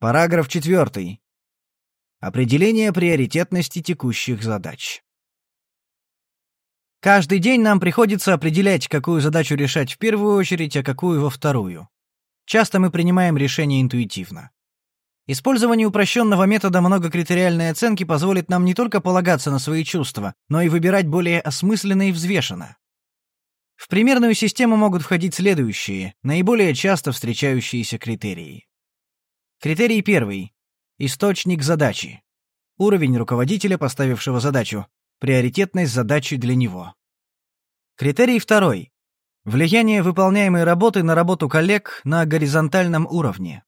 Параграф 4. Определение приоритетности текущих задач. Каждый день нам приходится определять, какую задачу решать в первую очередь, а какую во вторую. Часто мы принимаем решения интуитивно. Использование упрощенного метода многокритериальной оценки позволит нам не только полагаться на свои чувства, но и выбирать более осмысленно и взвешенно. В примерную систему могут входить следующие, наиболее часто встречающиеся критерии. Критерий первый. Источник задачи. Уровень руководителя, поставившего задачу. Приоритетность задачи для него. Критерий второй. Влияние выполняемой работы на работу коллег на горизонтальном уровне.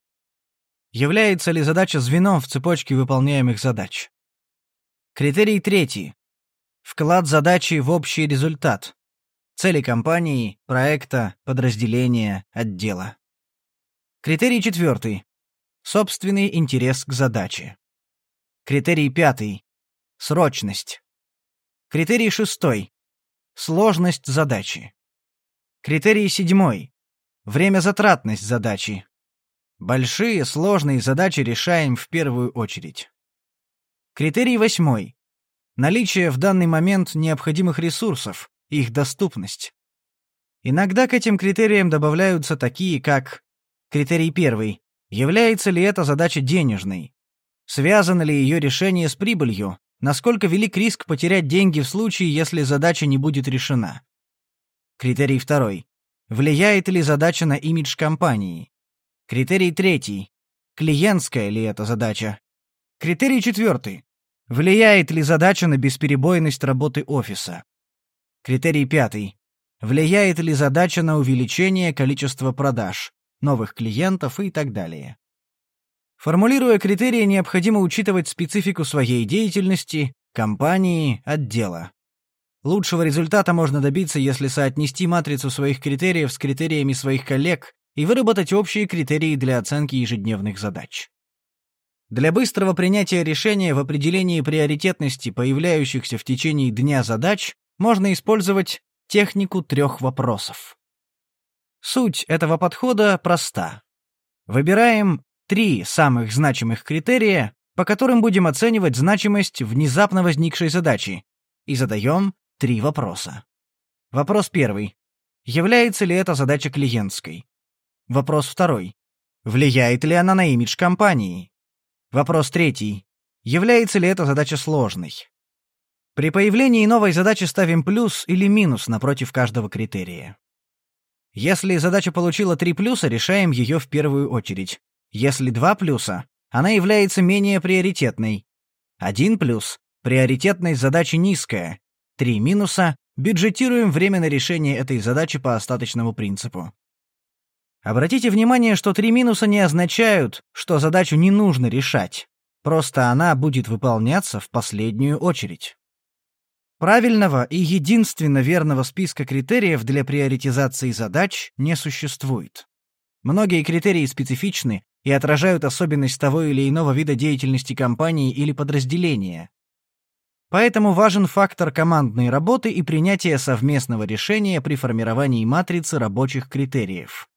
Является ли задача звеном в цепочке выполняемых задач? Критерий третий. Вклад задачи в общий результат. Цели компании, проекта, подразделения, отдела. Критерий четвертый. Собственный интерес к задаче. Критерий пятый. Срочность. Критерий шестой. Сложность задачи. Критерий седьмой. Время-затратность задачи. Большие, сложные задачи решаем в первую очередь. Критерий восьмой. Наличие в данный момент необходимых ресурсов, их доступность. Иногда к этим критериям добавляются такие, как критерий первый. Является ли эта задача денежной? Связано ли ее решение с прибылью? Насколько велик риск потерять деньги в случае, если задача не будет решена? Критерий второй. Влияет ли задача на имидж компании? Критерий третий. Клиентская ли эта задача? Критерий четвертый. Влияет ли задача на бесперебойность работы офиса? Критерий пятый. Влияет ли задача на увеличение количества продаж, новых клиентов и так далее? Формулируя критерии, необходимо учитывать специфику своей деятельности, компании, отдела. Лучшего результата можно добиться, если соотнести матрицу своих критериев с критериями своих коллег и выработать общие критерии для оценки ежедневных задач. Для быстрого принятия решения в определении приоритетности появляющихся в течение дня задач можно использовать технику трех вопросов. Суть этого подхода проста. Выбираем три самых значимых критерия, по которым будем оценивать значимость внезапно возникшей задачи, и задаем три вопроса. Вопрос первый. Является ли эта задача клиентской? Вопрос второй. Влияет ли она на имидж компании? Вопрос третий. Является ли эта задача сложной? При появлении новой задачи ставим плюс или минус напротив каждого критерия. Если задача получила три плюса, решаем ее в первую очередь. Если два плюса, она является менее приоритетной. Один плюс — приоритетность задачи низкая. Три минуса — бюджетируем время на решение этой задачи по остаточному принципу. Обратите внимание, что три минуса не означают, что задачу не нужно решать. Просто она будет выполняться в последнюю очередь. Правильного и единственно верного списка критериев для приоритизации задач не существует. Многие критерии специфичны и отражают особенность того или иного вида деятельности компании или подразделения. Поэтому важен фактор командной работы и принятия совместного решения при формировании матрицы рабочих критериев.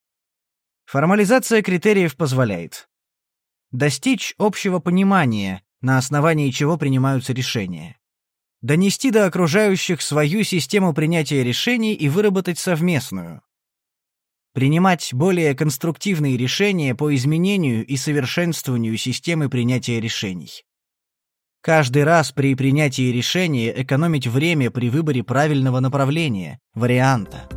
Формализация критериев позволяет достичь общего понимания, на основании чего принимаются решения донести до окружающих свою систему принятия решений и выработать совместную. Принимать более конструктивные решения по изменению и совершенствованию системы принятия решений. Каждый раз при принятии решения экономить время при выборе правильного направления, варианта.